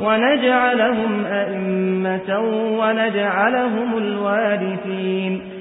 ونجعلهم أئمة ونجعلهم الوارثين.